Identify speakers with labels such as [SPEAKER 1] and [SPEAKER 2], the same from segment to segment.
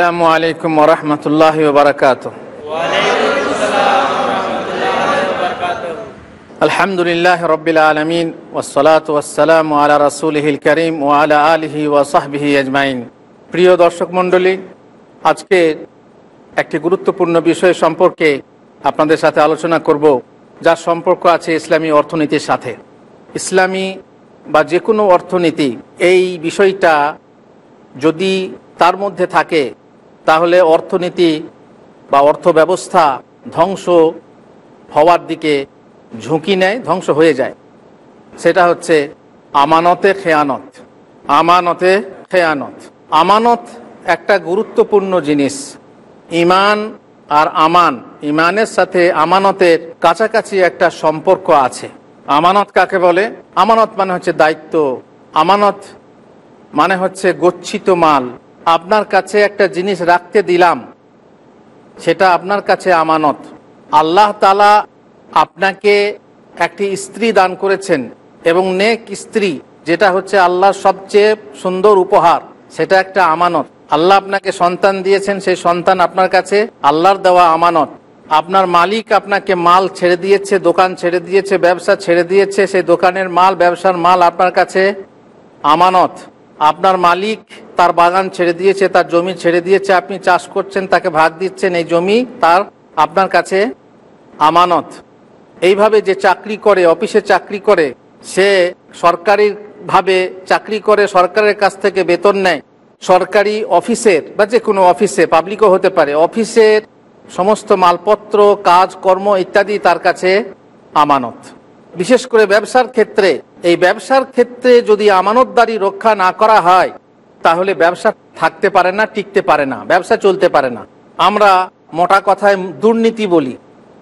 [SPEAKER 1] আসসালামু আলাইকুম রহমতুল্লাহ বারকাত আলহামদুলিল্লাহ রবিল আলমিন ওসলাত ওসালাম আলা রসুলহিল করিম ও আলা আলহি ওয়াসাহবিহি আজমাইন প্রিয় দর্শক মণ্ডলী আজকে একটি গুরুত্বপূর্ণ বিষয় সম্পর্কে আপনাদের সাথে আলোচনা করব যার সম্পর্ক আছে ইসলামী অর্থনীতির সাথে ইসলামী বা যে কোনো অর্থনীতি এই বিষয়টা যদি তার মধ্যে থাকে তাহলে অর্থনীতি বা অর্থ ব্যবস্থা ধ্বংস হওয়ার দিকে ঝুঁকি নেয়, ধ্বংস হয়ে যায়। সেটা হচ্ছে আমানতে খেয়ানত। আমানতে খেয়ানত। আমানত একটা গুরুত্বপূর্ণ জিনিস। ইমান আর আমান, ইমানের সাথে আমানতের কাছাকাছি একটা সম্পর্ক আছে। আমানত কাকে বলে? আমানত মানে হচ্ছে দায়িত্ব। আমানত মানে হচ্ছে গচ্ছিত মাল। আপনার কাছে একটা জিনিস রাখতে দিলাম, সেটা আপনার কাছে আমানত। আল্লাহ তালা আপনাকে একটি স্ত্রী দান করেছেন এবং নেক স্ত্রী, যেটা হচ্ছে আল্লাহর সবচেয়ে সুন্দর উপহার, সেটা একটা আমানত। আল্লাহ আপনাকে সন্তান দিয়েছেন, সেই সন্তান আপনার কাছে আল্লাহর দেওয়া আমানত। আপনার মালিক আপনাকে মাল ছেড়ে দিয়েছে, দোকান ছেড়ে দিয়েছে, ব্যবসা ছেড়ে দিয়েছে, সেই দোকানের মাল, ব্যবসার মাল আপনার কাছে আমানত। আপনার মালিক তার বাগান ছেড়ে দিয়েছে, তার জমি ছেড়ে দিয়েছে, আপনি চাষ করছেন, তাকে ভাগ দিচ্ছেন, এই জমি তার আপনার কাছে আমানত। এইভাবে যে চাকরি করে, অফিসে চাকরি করে, সে সরকারি ভাবে চাকরি করে, সরকারের কাছ থেকে বেতন নেয়। সরকারি অফিসের বা যে কোনো অফিসে, পাবলিকও হতে পারে, অফিসের সমস্ত মালপত্র, কাজ, কর্ম ইত্যাদি তার কাছে আমানত। বিশেষ করে ব্যবসার ক্ষেত্রে, এই ব্যবসার ক্ষেত্রে যদি আমানতদারি রক্ষা না করা হয় তাহলে ব্যবসা থাকতে পারে না, টিকতে পারে না, ব্যবসা চলতে পারে না। আমরা মোটা কথায় দুর্নীতি বলি।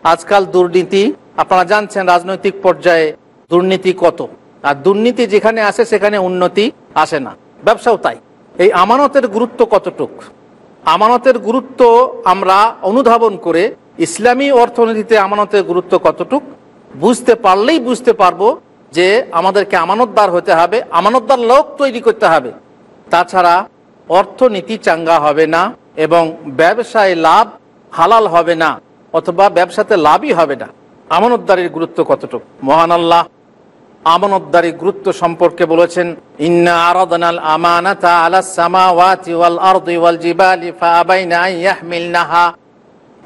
[SPEAKER 1] আজকাল দুর্নীতি, আপনারা জানছেন রাজনৈতিক পর্যায়ে দুর্নীতি কত। আর দুর্নীতি যেখানে আসে, সেখানে উন্নতি আসে না। ব্যবসাও তাই। এই আমানতের গুরুত্ব কতটুক? আমানতের গুরুত্ব আমরা অনুধাবন করে ইসলামী অর্থনীতিতে আমানতের গুরুত্ব কতটুক, বুঝতে পারলেই বুঝতে পারব যে আমাদেরকে আমানতদার হতে হবে, আমানতদার লোক তৈরি করতে হবে। তাছাড়া অর্থনীতি চাঙ্গা হবে না এবং ব্যবসায় লাভ হালাল হবে না অথবা ব্যবসাতে লাভই হবে না। আমানতদারির গুরুত্ব কতটুকু? মহান আল্লাহ আমানতদারির গুরুত্ব সম্পর্কে বলেছেন, ইন্না আরাদনাল আমানাতা আলা সামাওয়াতি ওয়াল আরদি ওয়াল জিবালি ফাআবাইনা আন ইয়াহমিলনাহা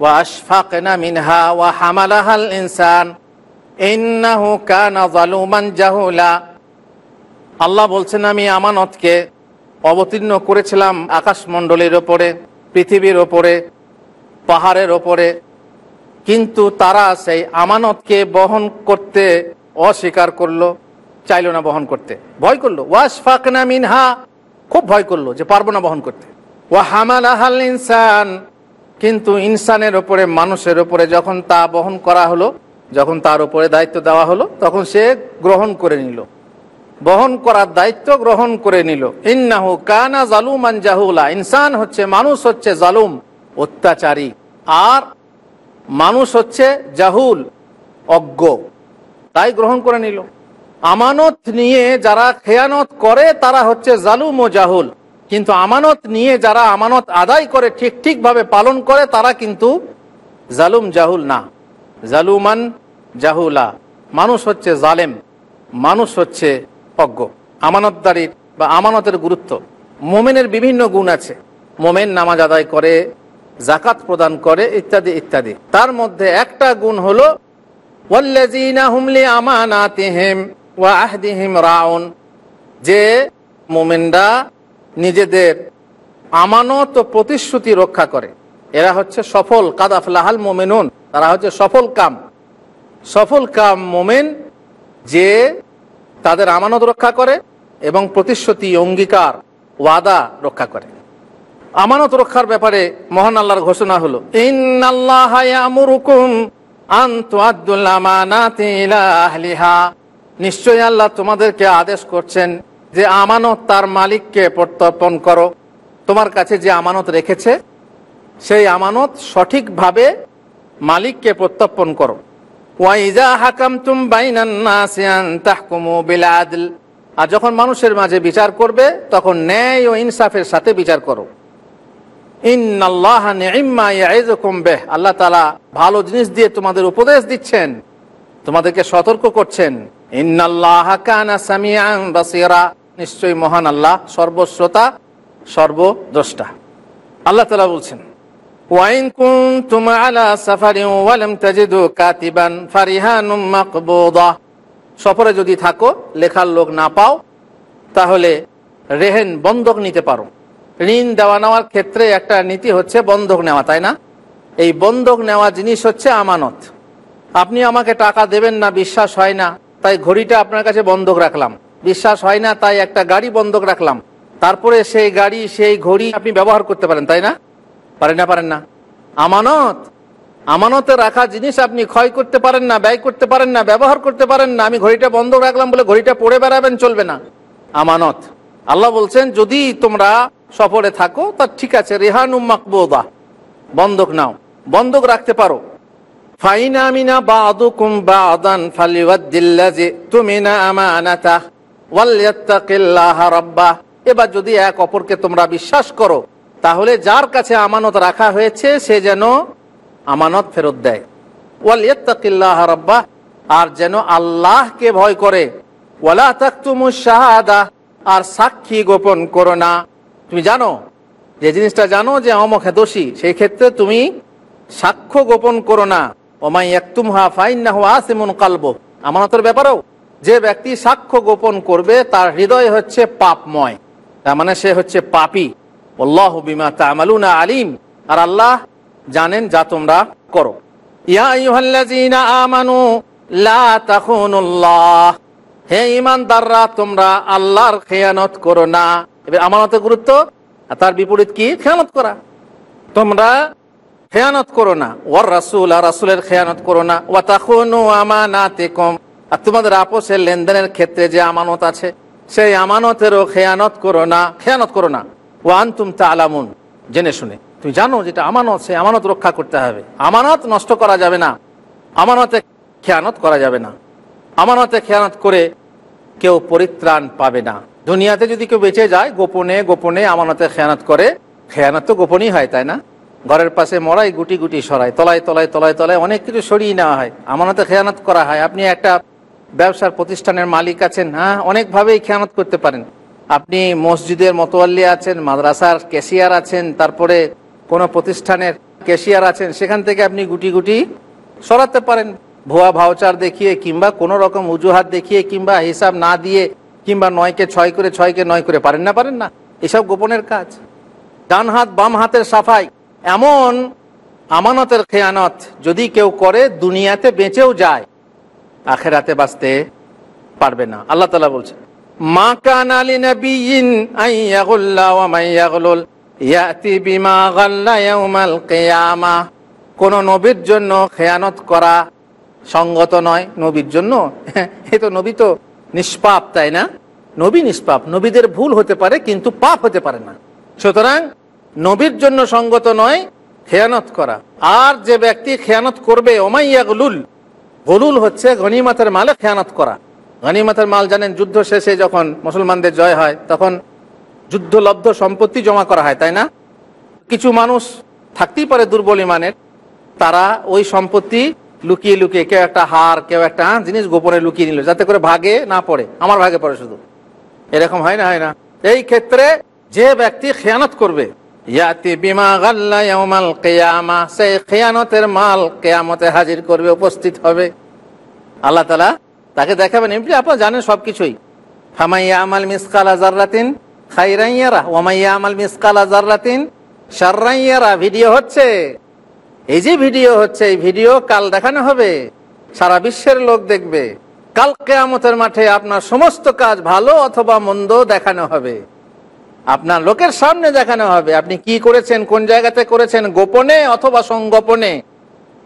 [SPEAKER 1] ওয়া আশফাকনা মিনহা ওয়া হামালাহাল ইনসান। ইন্নাহু কানা যালুমান জাহুলা। আল্লাহ বলছেন, আমি আমানতকে অবতীর্ণ করেছিলাম আকাশমণ্ডলের ওপরে, পৃথিবীর ওপরে, পাহাড়ের ওপরে। কিন্তু তারা সেই আমানতকে বহন করতে অস্বীকার করল, চাইলো না বহন করতে। ভয় করল। ওয়াশ ফাকনা মিনহা খুব ভয় করল যে পারব না বহন করতে। ওয়া হামাল আহাল ইনসান। কিন্তু ইনসানের ওপরে, মানুষের ওপরে যখন তা বহন করা হলো, যখন তার উপরে দায়িত্ব দেওয়া হলো, তখন সে গ্রহণ করে নিল। বহন করার দায়িত্ব গ্রহণ করে নিল। ইন্নাহু কানা জালুমান জাহুলা। ইনসান হচ্ছে মানুষ হচ্ছে জালুম, অত্যাচারী। আর মানুষ হচ্ছে জাহুল, অজ্ঞ। তাই গ্রহণ করে নিল। আমানত নিয়ে যারা খেয়ানত করে, তারা হচ্ছে জালুম ও জাহুল। কিন্তু আমানত নিয়ে যারা আমানত আদায় করে, ঠিক ঠিকভাবে পালন করে, তারা কিন্তু জালুম, জাহুল না। জালুমান জাহুলা। মানুষ হচ্ছে জালেম। মানুষ হচ্ছে অজ্ঞ। আমানতদারির বা আমানতের গুরুত্ব। মোমেনের বিভিন্ন গুণ আছে। মোমেন নামাজ আদায় করে জাকাত প্রদান করে, ইত্যাদি ইত্যাদি। তার মধ্যে একটা গুণ হলো যে মোমেনরা নিজেদের আমানত ও প্রতিশ্রুতি রক্ষা করে। এরা হচ্ছে সফল কাদাফলাহাল মোমেনুন। তারা হচ্ছে সফল কাম। সফল কাম মোমেন যে তাদের আমানত রক্ষা করে এবং প্রতিশ্রুতি, অঙ্গীকার, ওয়াদা রক্ষা করে। আমানত রক্ষার ব্যাপারে মহান আল্লাহর ঘোষণা হলো নিশ্চয় আল্লাহ তোমাদেরকে আদেশ করছেন যে আমানত তার মালিককে প্রত্যর্পণ করো। তোমার কাছে যে আমানত রেখেছে, সেই আমানত সঠিকভাবে মালিককে প্রত্যর্পণ করো। ওয়াইজা আর যখন মানুষের মাঝে বিচার করবে, তখন ন্যায় ও ইনসাফের সাথে বিচার করো। আল্লাহ তাআলা ভালো জিনিস দিয়ে তোমাদের উপদেশ দিচ্ছেন, তোমাদেরকে সতর্ক করছেন। নিশ্চয়ই মহান আল্লাহ, সর্বশ্রোতা, সর্বদ্রষ্টা। আল্লাহ তালা বলছেন কুনতুম আলা সাফারিন ওয়া লাম তাজিদু কাতিবান ফারিহানুম মাকবুদা। সফরে যদি থাকো, লেখার লোক না পাও, তাহলে রেহেন বন্ধক নিতে পারো। ঋণ দেওয়া নেওয়ার ক্ষেত্রে একটা নীতি হচ্ছে বন্ধক নেওয়া, তাই না? এই বন্ধক নেওয়া জিনিস হচ্ছে আমানত। আপনি আমাকে টাকা দেবেন না, বিশ্বাস হয় না, তাই ঘড়িটা আপনার কাছে বন্ধক রাখলাম। বিশ্বাস হয় না, তাই একটা গাড়ি বন্ধক রাখলাম। তারপরে সেই গাড়ি, সেই ঘড়ি আপনি ব্যবহার করতে পারেন, তাই না? পারেন না পারেন না। আমানত, আমানতে রাখা জিনিস আপনি ক্ষয় করতে পারেন না, ব্যয় করতে পারেন না, ব্যবহার করতে পারেন না, আমি ঘড়িটা বন্ধ রাখলাম বলে ঘড়িটা পড়ে বেড়াবেন, চলবে না। আমানত। আল্লাহ বলছেন, যদি তোমরা সফরে থাকো, তা ঠিক আছে, রেহানু মাকবোদা, বন্ধক নাও, বন্ধক রাখতে পারো। বাদান ফালিওয়াদ্দিল্লাজি তুমিনা আমানাতা ওয়ালিয়াত্তাকিল্লাহ রাব্বা। এবার যদি এক অপরকে তোমরা বিশ্বাস করো তাহলে যার কাছে আমানত রাখা হয়েছে, সে যেন আমানত ফেরত দেয়। ওয়ালিয়াত্তাকিল্লাহ রাব্বা, আর যেন আল্লাহকে ভয় করে। ওয়ালা তাকতুমু আর সাক্ষী গোপন করো না। তুমি জানো, যে জিনিসটা জানো যে অমুখ দোষী, সেই ক্ষেত্রে তুমি সাক্ষ্য গোপন করো না। ওমাই একতুম হা ফাইন না হওয়া সেমন কালব। আমানতের ব্যাপারেও যে ব্যক্তি সাক্ষ্য গোপন করবে, তার হৃদয় হচ্ছে পাপময়। তার মানে সে হচ্ছে পাপি। আল্লাহ বিমা তামালুনা আলিম। আর আল্লাহ জানেন যা তোমরা করো। আমানু, লা হে ইমানদাররা তোমরা আল্লাহর খেয়ানত করো না। এবার আমানতের গুরুত্ব, আর তার বিপরীত কি? খেয়ানত করা। তোমরা খেয়ানত করো না। ওর রাসুল, আর রাসুলের খেয়ানত করো না। ওয়া তাখুনু আমানাতিকুম। আর তোমাদের আপোষের লেনদেনের ক্ষেত্রে যে আমানত আছে, সেই আমানতেরও খেয়ানত করো না। খেয়ানত করো না। ওয়ান তুম তালামুন। জেনে শুনে। তুমি জানো যেটা আমানত সে আমানত রক্ষা করতে হবে। আমানত নষ্ট করা যাবে না। আমানতে খেয়ানত করা যাবে না। আমানতে খেয়ানত করে কেউ পরিত্রাণ পাবে না। দুনিয়াতে যদি কেউ বেঁচে যায়, গোপনে গোপনে আমানতে খেয়ানত করে। খেয়ানত তো গোপনই হয়, তাই না? ঘরের পাশে মরাই গুটি গুটি সরায়, তলায় তলায় তলায় তলায় অনেক কিছু সরিয়ে নেওয়া হয়। আমানতে খেয়ানত করা হয়। আপনি একটা ব্যবসার প্রতিষ্ঠানের মালিক আছেন হ্যাঁ অনেকভাবেই খেয়ানত করতে পারেন। আপনি মসজিদের মতোয়াল্লি আছেন, মাদ্রাসার ক্যাশিয়ার আছেন, তারপরে কোনো প্রতিষ্ঠানের ক্যাশিয়ার আছেন, সেখান থেকে আপনি গুটি গুটি সরাতে পারেন। ভুয়া ভাউচার দেখিয়ে কিংবা কোনো রকম অজুহাত দেখিয়ে কিংবা হিসাব না দিয়ে কিংবা নয়কে ছয় করে, ছয়কে নয় করে, পারেন না পারেন না। এসব গোপনের কাজ। ডান হাত, বাম হাতের সাফাই। এমন আমানতের খেয়ানত যদি কেউ করে, দুনিয়াতে বেঁচেও যায়, আখেরাতে বাঁচতে পারবে না। আল্লাহ তালা বলছে মা ইয়াতি বিমা কোন নবীর জন্য খেয়ানত করা সঙ্গত নয়, নবীর জন্য। এ তো নবী তো নিষ্পাপ, তাই না? নবী নিষ্পাপ, নবীদের ভুল হতে পারে কিন্তু পাপ হতে পারে না। সুতরাং নবীর জন্য সঙ্গত নয়, খেয়ানত করা। আর যে ব্যক্তি খেয়ানত করবে ওমাইয়া গলুল গলুল হচ্ছে গনিমাতের মালে খেয়ানত করা। গনিমাতের মাল জানেন, যুদ্ধ শেষে যখন মুসলমানদের জয় হয়, তখন যুদ্ধলব্ধ সম্পত্তি জমা করা হয়, তাই না? কিছু মানুষ থাকতেই পারে দুর্বল ইমানের, তারা ওই সম্পত্তি লুকিয়ে লুকিয়ে কেউ একটা হার, কেউ একটা জিনিস গোপনে লুকিয়ে নিল, যাতে করে ভাগে না পড়ে, আমার ভাগে পড়ে শুধু। এরকম হয় না হয় না। এই ক্ষেত্রে যে ব্যক্তি খেয়ানত করবে সেই খেয়ানতের মাল কেয়ামতে হাজির করবে, উপস্থিত হবে। আল্লাহ তালা তাকে দেখাবেন এমনি আপনার জানেন সবকিছুই। ফামাইয়া আমাল মিসকালা জাররাতিন খাইরাইয়ারা ওমাইয়া আমাল মিসকালা জাররাতিন সাররাইয়ারা ভিডিও হচ্ছে, এই যে ভিডিও হচ্ছে, এই ভিডিও কাল দেখানো হবে। সারা বিশ্বের লোক দেখবে। কাল কেয়ামতের মাঠে আপনার সমস্ত কাজ ভালো অথবা মন্দ দেখানো হবে। আপনার লোকের সামনে দেখানো হবে। আপনি কি করেছেন, কোন জায়গাতে করেছেন, গোপনে অথবা সংগোপনে?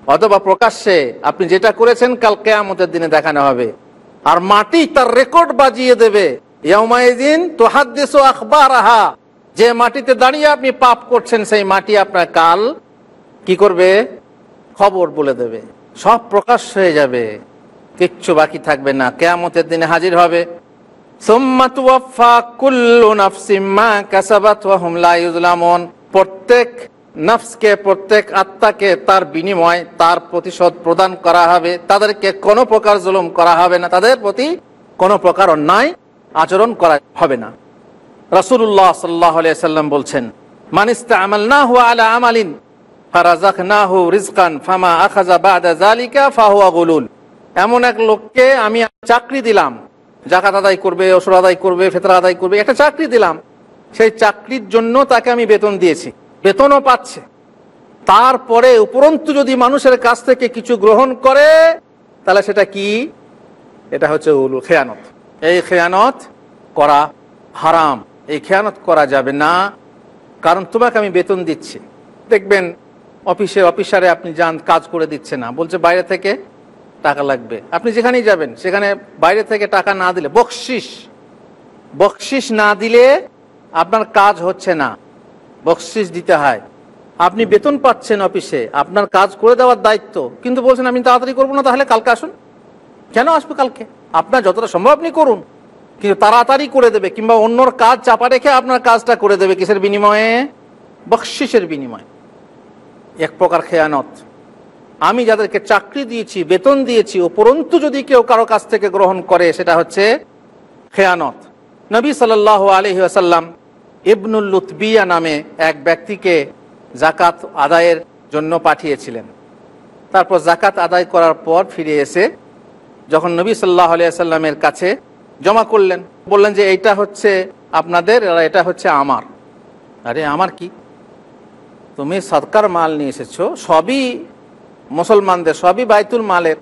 [SPEAKER 1] অথবা প্রকাশ্যে আপনি যেটা করেছেন, কাল কেয়ামতের দিনে দেখানো হবে। আর মাটি তার রেকর্ড বাজিয়ে দেবে। ইয়ামাইদিন আহা যে মাটিতে দাঁড়িয়ে আপনি পাপ করছেন, সেই মাটি আপনার কাল কি করবে? খবর বলে দেবে। সব প্রকাশ হয়ে যাবে। কিচ্ছু বাকি থাকবে না। কেয়ামতের দিনে হাজির হবে। প্রত্যেক নফসকে প্রত্যেক আত্মাকে তার বিনিময়, তার প্রতিশোধ প্রদান করা হবে। তাদেরকে কোনো প্রকার জুলুম করা হবে না। তাদের প্রতি কোনো প্রকার অন্যায় আচরণ করা হবে না। রাসুল্লাহ সাল্লাহ সাল্লাম বলছেন মানিস্তা আমাল না হুয়া আলা আমালিন ফারাজাকনাহু রিজকান ফামা আখাজা বাদা জালিকা ফাহুয়া গুলুল। এমন এক লোককে আমি চাকরি দিলাম জাকাত আদায় করবে, ওষুধ আদায় করবে, ফেতরা আদায় করবে, একটা চাকরি দিলাম। সেই চাকরির জন্য তাকে আমি বেতন দিয়েছি। বেতনও পাচ্ছে। তারপরে উপরন্তু যদি মানুষের কাছ থেকে কিছু গ্রহণ করে, তাহলে সেটা কি? এটা হচ্ছে উলু খেয়ানত। এই খেয়ানত করা হারাম। এই খেয়ানত করা যাবে না। কারণ তোমাকে আমি বেতন দিচ্ছি। দেখবেন অফিসে অফিসারে আপনি যান, কাজ করে দিচ্ছে না। বলছে, বাইরে থেকে টাকা লাগবে। আপনি যেখানেই যাবেন, সেখানে বাইরে থেকে টাকা না দিলে, বকশিস। বকশিস না দিলে আপনার কাজ হচ্ছে না। বকশিস দিতে হয়। আপনি বেতন পাচ্ছেন অফিসে, আপনার কাজ করে দেওয়ার দায়িত্ব, কিন্তু বলছেন আমি তাড়াতাড়ি করব না, তাহলে কালকে আসুন। কেন আসবে কালকে? আপনার যতটা সম্ভব আপনি করুন। কিন্তু তাড়াতাড়ি করে দেবে, কিংবা অন্যর কাজ চাপা রেখে আপনার কাজটা করে দেবে কিসের বিনিময়ে? বকশিসের বিনিময়ে। এক প্রকার খেয়ানত। আমি যাদেরকে চাকরি দিয়েছি, বেতন দিয়েছি উপরন্তু যদি কেউ কারও কাছ থেকে গ্রহণ করে, সেটা হচ্ছে খেয়ানত। নবী সাল আলহি আসাল্লাম ইবনুল লুতবিয়া নামে এক ব্যক্তিকে জাকাত আদায়ের জন্য পাঠিয়েছিলেন। তারপর জাকাত আদায় করার পর ফিরে এসে যখন নবী সাল্লাহ আলিয়াল্লামের কাছে জমা করলেন, বললেন যে, এইটা হচ্ছে আপনাদের, আর এটা হচ্ছে আমার। আরে, আমার কি? তুমি সৎকার মাল নিয়ে এসেছ, সবই মুসলমানদের, সবই বাইতুল মালের।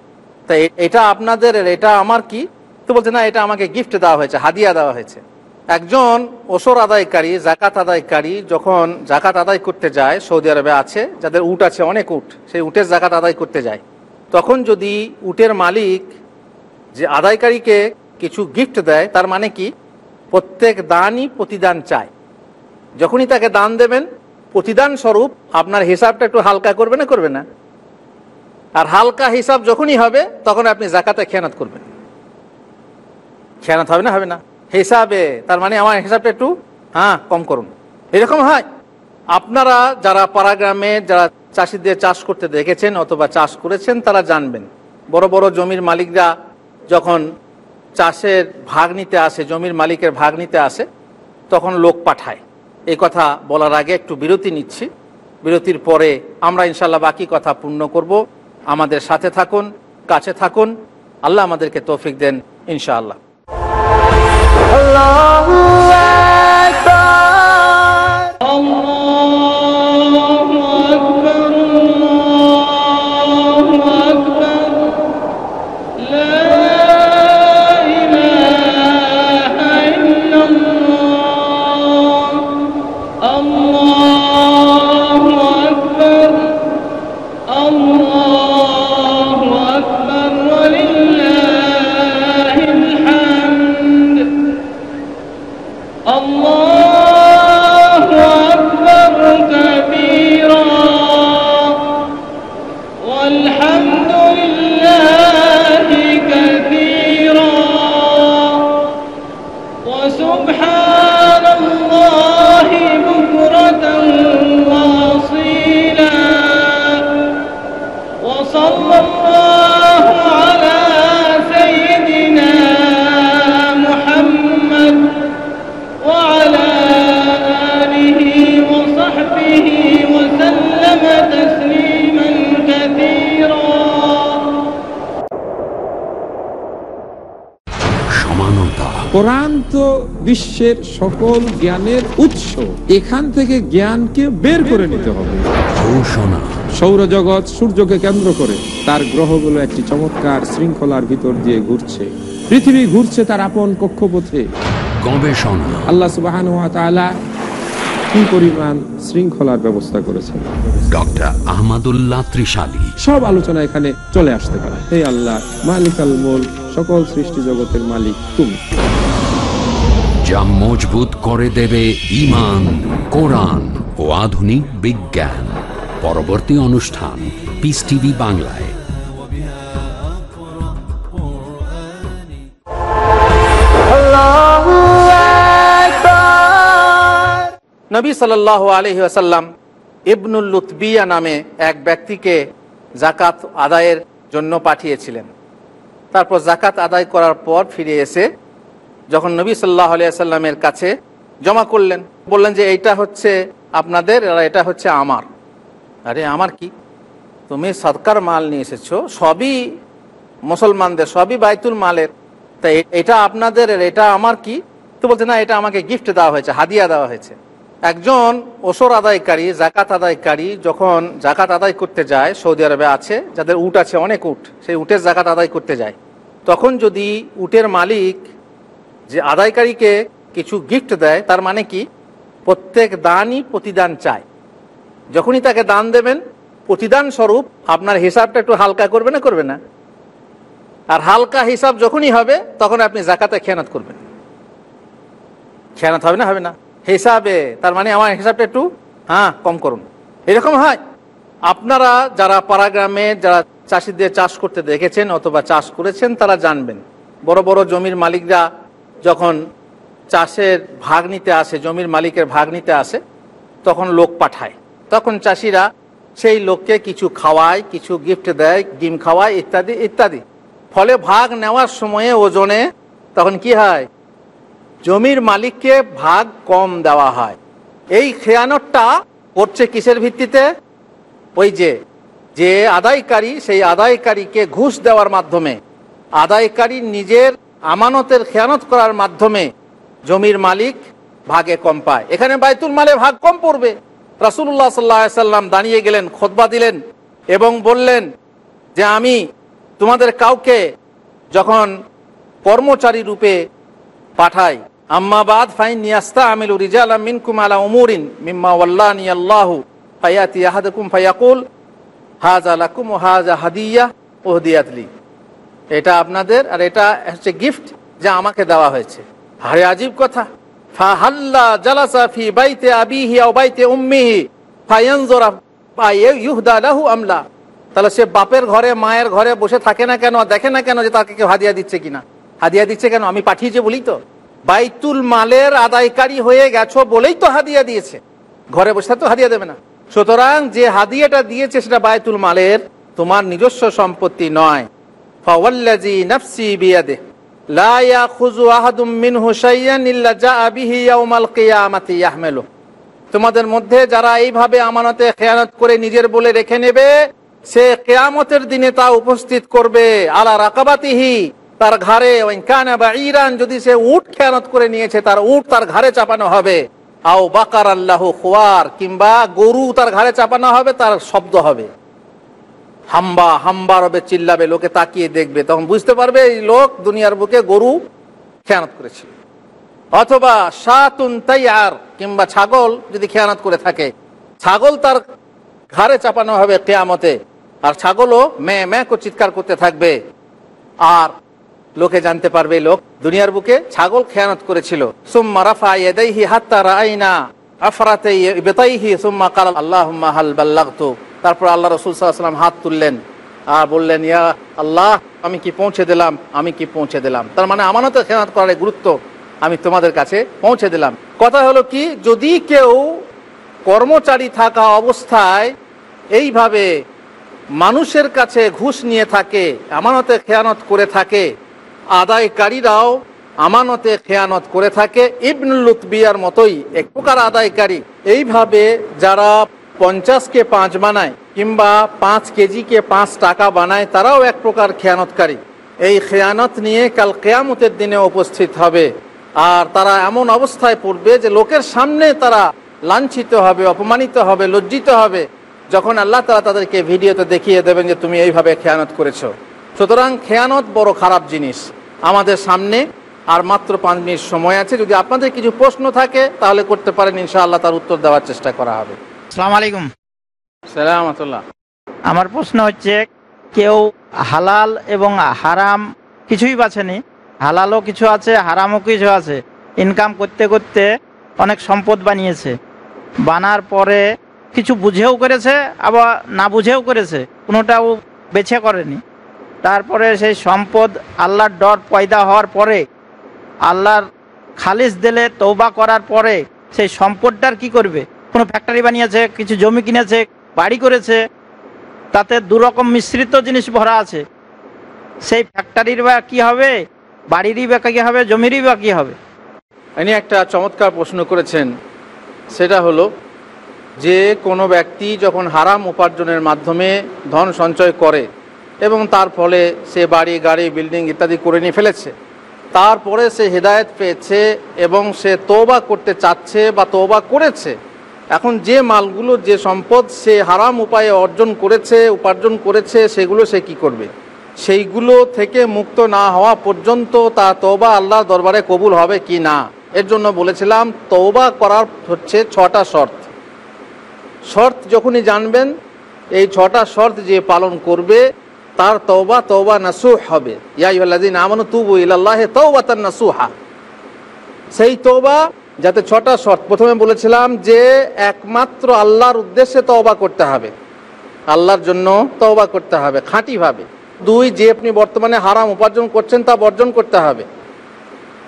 [SPEAKER 1] তাই এটা আপনাদের এটা আমার কি? তো বলছে, না, এটা আমাকে গিফট দেওয়া হয়েছে, হাদিয়া দেওয়া হয়েছে। একজন ওসর আদায়কারী জাকাত আদায়কারী যখন জাকাত আদায় করতে যায়, সৌদি আরবে আছে, যাদের উট আছে, অনেক উট, সেই উটের জাকাত আদায় করতে যায়। তখন যদি উটের মালিক যে আদায়কারীকে কিছু গিফট দেয়, তার মানে কি? প্রত্যেক দানই প্রতিদান চায়। যখনই তাকে দান দেবেন, প্রতিদান স্বরূপ আপনার হিসাবটা একটু হালকা করবে না করবে না? আর হালকা হিসাব যখনই হবে, তখন আপনি জাকাতে খেয়ানত করবেন। খেয়ানত হবে না হবে না? হিসাবে, তার মানে আমার হিসাবটা একটু হ্যাঁ কম করুন। এরকম হয়? আপনারা যারা পাড়াগ্রামে, যারা চাষিদের চাষ করতে দেখেছেন অথবা চাষ করেছেন, তারা জানবেন। বড় বড় জমির মালিকরা যখন চাষের ভাগ নিতে আসে, জমির মালিকের ভাগ নিতে আসে, তখন লোক পাঠায়। এই কথা বলার আগে একটু বিরতি নিচ্ছি। বিরতির পরে আমরা ইনশাল্লাহ বাকি কথা পূর্ণ করব। আমাদের সাথে থাকুন, কাছে থাকুন। আল্লাহ আমাদেরকে তৌফিক দেন, ইনশাআল্লাহ।
[SPEAKER 2] কোরআন সকল জ্ঞানের উৎস। এখান থেকে জ্ঞানকে বের করে নিতে হবে।
[SPEAKER 3] ঘোষণা।
[SPEAKER 2] সৌরজগৎ সূর্যকে কেন্দ্র করে তার গ্রহগুলো একটি চমৎকার শৃঙ্খলার ভিতর দিয়ে ঘুরছে। পৃথিবী ঘুরছে তার আপন কক্ষপথে।
[SPEAKER 3] গবেষণা।
[SPEAKER 2] আল্লাহ সুবাহ কি পরিমাণ শৃঙ্খলার ব্যবস্থা করেছেন?
[SPEAKER 3] ডক্টর আহমদুল্লাহ ত্রিশালী।
[SPEAKER 2] সব আলোচনা এখানে চলে আসতে পারে। হে আল্লাহ মালিক আল সকল সৃষ্টি জগতের মালিক তুমি।
[SPEAKER 3] যা মজবুত করে দেবে ইমান কোরআন ও আধুনিক বিজ্ঞান। পরবর্তী অনুষ্ঠান পিস টিভি বাংলায়।
[SPEAKER 1] নবী সাল্লাহ আলহি আসাল্লাম ইবনুল লুতবিয়া নামে এক ব্যক্তিকে জাকাত আদায়ের জন্য পাঠিয়েছিলেন। তারপর জাকাত আদায় করার পর ফিরে এসে যখন নবী সাল্লাহ আলিয়াল্লামের কাছে জমা করলেন, বললেন যে এইটা হচ্ছে আপনাদের, আর এটা হচ্ছে আমার। আরে আমার কি? তুমি সরকার মাল নিয়ে এসেছ, সবই মুসলমানদের, সবই বাইতুল মালের। তা এটা আপনাদের এটা আমার কি? তো বলছে, না, এটা আমাকে গিফট দেওয়া হয়েছে, হাদিয়া দেওয়া হয়েছে। একজন ওসর আদায়কারী জাকাত আদায়কারী যখন জাকাত আদায় করতে যায়, সৌদি আরবে আছে, যাদের উট আছে, অনেক উট, সেই উটের জাকাত আদায় করতে যায়। তখন যদি উটের মালিক যে আদায়কারীকে কিছু গিফট দেয়, তার মানে কি? প্রত্যেক দানই প্রতিদান চায়। যখনই তাকে দান দেবেন, প্রতিদান স্বরূপ আপনার হিসাবটা একটু হালকা করবে না করবে না? আর হালকা হিসাব যখনই হবে, তখন আপনি জাকাতে খেয়ানত করবেন। খেয়ানত হবে না হবে না? হিসাবে, তার মানে আমার হিসাবটা একটু হ্যাঁ কম করুন। এরকম হয়। আপনারা যারা পাড়াগ্রামে, যারা চাষিদের চাষ করতে দেখেছেন অথবা চাষ করেছেন, তারা জানবেন। বড় বড় জমির মালিকরা যখন চাষের ভাগ নিতে আসে, জমির মালিকের ভাগ নিতে আসে, তখন লোক পাঠায়। তখন চাষিরা সেই লোককে কিছু খাওয়ায়, কিছু গিফট দেয়, ডিম খাওয়ায়, ইত্যাদি ইত্যাদি। ফলে ভাগ নেওয়ার সময়ে ওজনে তখন কি হয়? জমির মালিককে ভাগ কম দেওয়া হয়। এই খেয়ানতটা করছে কিসের ভিত্তিতে? ওই যে যে আদায়কারী, সেই আদায়কারীকে ঘুষ দেওয়ার মাধ্যমে। আদায়কারী নিজের আমানতের খেয়ানত করার মাধ্যমে জমির মালিক ভাগে কম পায়। এখানে বাইতুল মালে ভাগ কম পড়বে। রাসুল্লাহ সাল্লাহ সাল্লাম দাঁড়িয়ে গেলেন, খোদবা দিলেন এবং বললেন যে, আমি তোমাদের কাউকে যখন কর্মচারী রূপে পাঠাই, আম্মা বাদ ফাইন নিয়াস্তা আমিলু রিজাল মিনকুম আলা উমুরিন মিম্মা ওয়াল্লানি আল্লাহু ফায়াতি আহাদুকুম ফায়াকুল, হাজা লাকুম ও হাজা হাদিয়া ওহদিয়াতলি এটা আপনাদের আর এটা হচ্ছে গিফট যা আমাকে দেওয়া হয়েছে। আরে আজীব কথা। ফাহাল্লা জালাসা ফি বাইতে আবিহি আও বাইতে উম্মিহি, ফায়ানজুরা ইউহদা লাহু আমলা। তাহলে সে বাপের ঘরে, মায়ের ঘরে বসে থাকে না কেন? দেখে না কেন যে তাকে কেউ হাদিয়া দিচ্ছে কিনা? হাদিয়া দিচ্ছে কেন? আমি পাঠিয়েছি বলি তো। বাইতুল মালের আদায়কারী হয়ে গেছো বলেই তো হাদিয়া দিয়েছে। ঘরে বসে তো হাদিয়া দেবে না। সুতরাং যে হাদিয়াটা দিয়েছে সেটা বাইতুল মালের, তোমার নিজস্ব সম্পত্তি নয়। ফাওয়াল্লাজি তোমাদের মধ্যে যারা এইভাবে আমানতে খেয়ানত করে নিজের বলে রেখে নেবে, সে কেয়ামতের দিনে তা উপস্থিত করবে। আলা রাকাবাতিহি, তার ঘাড়ে বা ইরান যদি সে উট খেয়ানত করে নিয়েছে, তার উট তার ঘাড়ে চাপানো হবে। আও বাকার আল্লাহ খোয়ার, কিংবা গরু তার ঘাড়ে চাপানো হবে, তার শব্দ হবে। হাম্বা হাম্বা রবে চিল্লাবে, লোকে তাকিয়ে দেখবে। তখন বুঝতে পারবে এই লোক দুনিয়ার বুকে গরু খেয়ানত করেছে অথবা সাতুন তাইয়ার, কিংবা ছাগল যদি খেয়ানত করে থাকে। ছাগল তার ঘাড়ে চাপানো হবে কেয়ামতে, আর ছাগলও মে মে করে চিৎকার করতে থাকবে। আর লোকে জানতে পারবে লোক দুনিয়ার বুকে ছাগল খেয়ানত করেছিল। সুম্মা রাফা ইয়াদাইহি হাত্তা রাআইনা। আফরাতে বেতাইহি সুম্মা কাল আল্লাহুম্মা হাল বাল্লাগতু। তারপর আল্লাহ রাসূল ওয়াসাল্লাম হাত তুললেন আর বললেন, ইয়া আল্লাহ, আমি কি পৌঁছে দিলাম? আমি কি পৌঁছে দিলাম? তার মানে আমানতের খেয়ানত করার গুরুত্ব আমি তোমাদের কাছে পৌঁছে দিলাম। কথা হলো কি, যদি কেউ কর্মচারী থাকা অবস্থায় এইভাবে মানুষের কাছে ঘুষ নিয়ে থাকে আমানতে খেয়ানত করে থাকে, আদায়কারীরাও আমানতে খেয়ানত করে থাকে। ইবনুল লুতবিয়ার মতোই এক প্রকার আদায়কারী। এইভাবে যারা পঞ্চাশকে পাঁচ বানায় কিংবা পাঁচ কেজিকে পাঁচ টাকা বানায়, তারাও এক প্রকার খেয়ানতকারী। এই খেয়ানত নিয়ে কাল কেয়ামতের দিনে উপস্থিত হবে। আর তারা এমন অবস্থায় পড়বে যে লোকের সামনে তারা লাঞ্ছিত হবে, অপমানিত হবে, লজ্জিত হবে। যখন আল্লাহ তারা তাদেরকে ভিডিওতে দেখিয়ে দেবেন যে তুমি এইভাবে খেয়ানত করেছ। সুতরাং খেয়ানত বড় খারাপ জিনিস। আমাদের সামনে আর মাত্র পাঁচ মিনিট সময় আছে। যদি আপনাদের কিছু প্রশ্ন থাকে তাহলে করতে পারেন ইনশাআল্লাহ তার উত্তর দেওয়ার চেষ্টা করা হবে।
[SPEAKER 4] সালাম আলাইকুম।
[SPEAKER 1] সালামতুল্লাহ।
[SPEAKER 4] আমার প্রশ্ন হচ্ছে কেউ হালাল এবং হারাম কিছুই বাছেনি হালালও কিছু আছে হারামও কিছু আছে। ইনকাম করতে করতে অনেক সম্পদ বানিয়েছে। বানার পরে কিছু বুঝেও করেছে আবার না বুঝেও করেছে। কোনোটাও বেছে করেনি। তারপরে সেই সম্পদ আল্লাহর ডর পয়দা হওয়ার পরে আল্লাহর খালিস দিলে তৌবা করার পরে সেই সম্পদটার কি করবে? কোনো ফ্যাক্টরি বানিয়েছে, কিছু জমি কিনেছে, বাড়ি করেছে, তাতে দুরকম মিশ্রিত জিনিস ভরা আছে। সেই ফ্যাক্টরির বা কি হবে? বাড়িরই বা কি হবে? জমিরই বা কি হবে?
[SPEAKER 1] ইনি একটা চমৎকার প্রশ্ন করেছেন। সেটা হলো, যে কোনো ব্যক্তি যখন হারাম উপার্জনের মাধ্যমে ধন সঞ্চয় করে এবং তার ফলে সে বাড়ি, গাড়ি বিল্ডিং ইত্যাদি করে নিয়ে ফেলেছে তারপরে সে হেদায়েত পেয়েছে এবং সে তৌবা করতে চাচ্ছে বা তৌবা করেছে। এখন যে মালগুলো, যে সম্পদ সে হারাম উপায়ে অর্জন করেছে, উপার্জন করেছে, সেগুলো সে কি করবে? সেইগুলো থেকে মুক্ত না হওয়া পর্যন্ত তা তৌবা আল্লাহর দরবারে কবুল হবে কি না? এর জন্য বলেছিলাম তৌবা করার হচ্ছে ছটা শর্ত। শর্ত যখনই জানবেন, এই ছটা শর্ত যে পালন করবে তার তৌবা তৌবা নাসুহ হবে। তার নাসুহা। সেই তৌবা যাতে ছটা শর্ত। প্রথমে বলেছিলাম যে একমাত্র আল্লাহর উদ্দেশ্যে তওবা করতে হবে। আল্লাহর জন্য তওবা করতে হবে, খাঁটিভাবে। দুই, যে আপনি বর্তমানে হারাম উপার্জন করছেন তা বর্জন করতে হবে।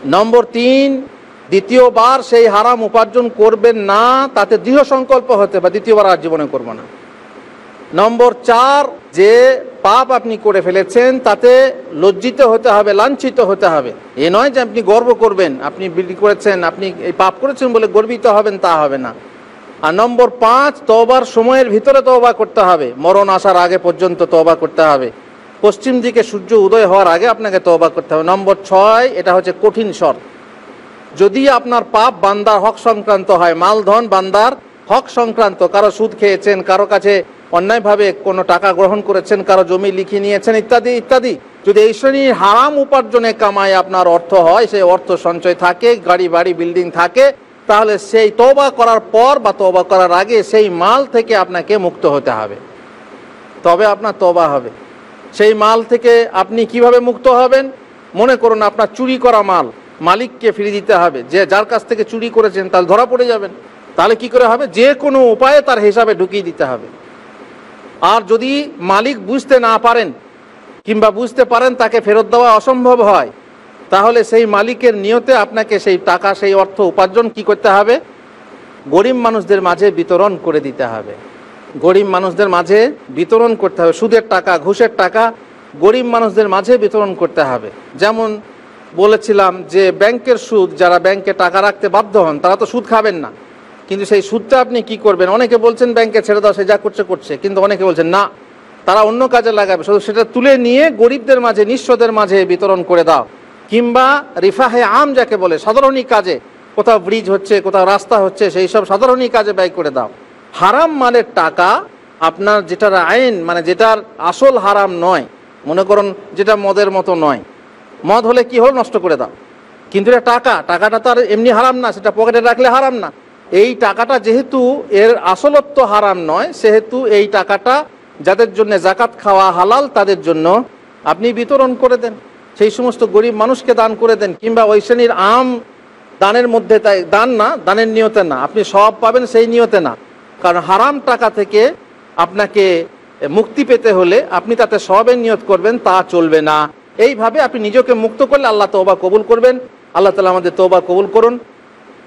[SPEAKER 1] নম্বর তিন, দ্বিতীয়বার সেই হারাম উপার্জন করবেন না, তাতে দৃঢ় সংকল্প হতে বা দ্বিতীয়বার আর জীবনে করব না। নম্বর চার, যে পাপ আপনি করে ফেলেছেন, তাতে লজ্জিত হতে হবে, লাঞ্ছিত হতে হবে। এ নয় যে আপনি গর্ব করবেন, আপনি বিক্রি করেছেন, আপনি এই পাপ করেছেন বলে গর্বিত হবেন, তা হবে না। আর নম্বর পাঁচ তবার সময়ের ভিতরে তবা করতে হবে। মরণ আসার আগে পর্যন্ত তবা করতে হবে। পশ্চিম দিকে সূর্য উদয় হওয়ার আগে আপনাকে তবা করতে হবে। নম্বর ছয়, এটা হচ্ছে কঠিন শর্ত। যদি আপনার পাপ বান্দার হক সংক্রান্ত হয়, মালধন বান্দার হক সংক্রান্ত, কারও সুদ খেয়েছেন, কারও কাছে অন্যায়ভাবে কোনো টাকা গ্রহণ করেছেন, কারও জমি লিখে নিয়েছেন ইত্যাদি ইত্যাদি। যদি এই শ্রেণির হারাম উপার্জনে কামায় আপনার অর্থ হয়, সেই অর্থ সঞ্চয় থাকে, গাড়ি, বাড়ি, বিল্ডিং থাকে, তাহলে সেই তবা করার পর বা তবা করার আগে সেই মাল থেকে আপনাকে মুক্ত হতে হবে। তবে আপনার তবা হবে। সেই মাল থেকে আপনি কীভাবে মুক্ত হবেন? মনে করুন আপনার চুরি করা মাল, মালিককে ফিরে দিতে হবে। যে যার কাছ থেকে চুরি করেছেন, তাহলে ধরা পড়ে যাবেন। তাহলে কি করে হবে? যে কোনো উপায়ে তার হিসাবে ঢুকিয়ে দিতে হবে। আর যদি মালিক বুঝতে না পারেন কিংবা বুঝতে পারেন তাকে ফেরত দেওয়া অসম্ভব হয়, তাহলে সেই মালিকের নিয়তে আপনাকে সেই টাকা, সেই অর্থ উপার্জন কি করতে হবে? গরিব মানুষদের মাঝে বিতরণ করে দিতে হবে। গরিব মানুষদের মাঝে বিতরণ করতে হবে। সুদের টাকা, ঘুষের টাকা গরিব মানুষদের মাঝে বিতরণ করতে হবে। যেমন বলেছিলাম যে ব্যাংকের সুদ, যারা ব্যাংকে টাকা রাখতে বাধ্য হন, তারা তো সুদ খাবেন না। কিন্তু সেই সুদটা আপনি কি করবেন? অনেকে বলছেন ব্যাংকে ছেড়ে দাও, সে যা করছে করছে। কিন্তু অনেকে বলছেন, না, তারা অন্য কাজে লাগাবে। শুধু সেটা তুলে নিয়ে গরিবদের মাঝে, নিঃস্বদের মাঝে বিতরণ করে দাও। কিংবা রিফাহে আম যাকে বলে সাধারণই কাজে। কোথাও ব্রিজ হচ্ছে, কোথাও রাস্তা হচ্ছে, সেই সব সাধারণই কাজে ব্যয় করে দাও। হারাম মালের টাকা আপনার যেটার আইন মানে যেটার আসল হারাম নয়, মনে করুন যেটা মদের মতো নয়, মদ হলে কি হল? নষ্ট করে দাও। কিন্তু এটা টাকা, টাকাটা তো আর এমনি হারাম না, সেটা পকেটে রাখলে হারাম না। এই টাকাটা যেহেতু এর আসলত্ব হারাম নয়, সেহেতু এই টাকাটা যাদের জন্য জাকাত খাওয়া হালাল, তাদের জন্য আপনি বিতরণ করে দেন। সেই সমস্ত গরিব মানুষকে দান করে দেন, কিংবা ওই শ্রেণির আম দানের মধ্যে তাই দান না, দানের নিয়তে না। আপনি সব পাবেন সেই নিয়তে না। কারণ হারাম টাকা থেকে আপনাকে মুক্তি পেতে হলে আপনি তাতে সবের নিয়ত করবেন, তা চলবে না। এইভাবে আপনি নিজেকে মুক্ত করলে আল্লাহ তোবা কবুল করবেন। আল্লাহ তালা আমাদের তোবা কবুল করুন।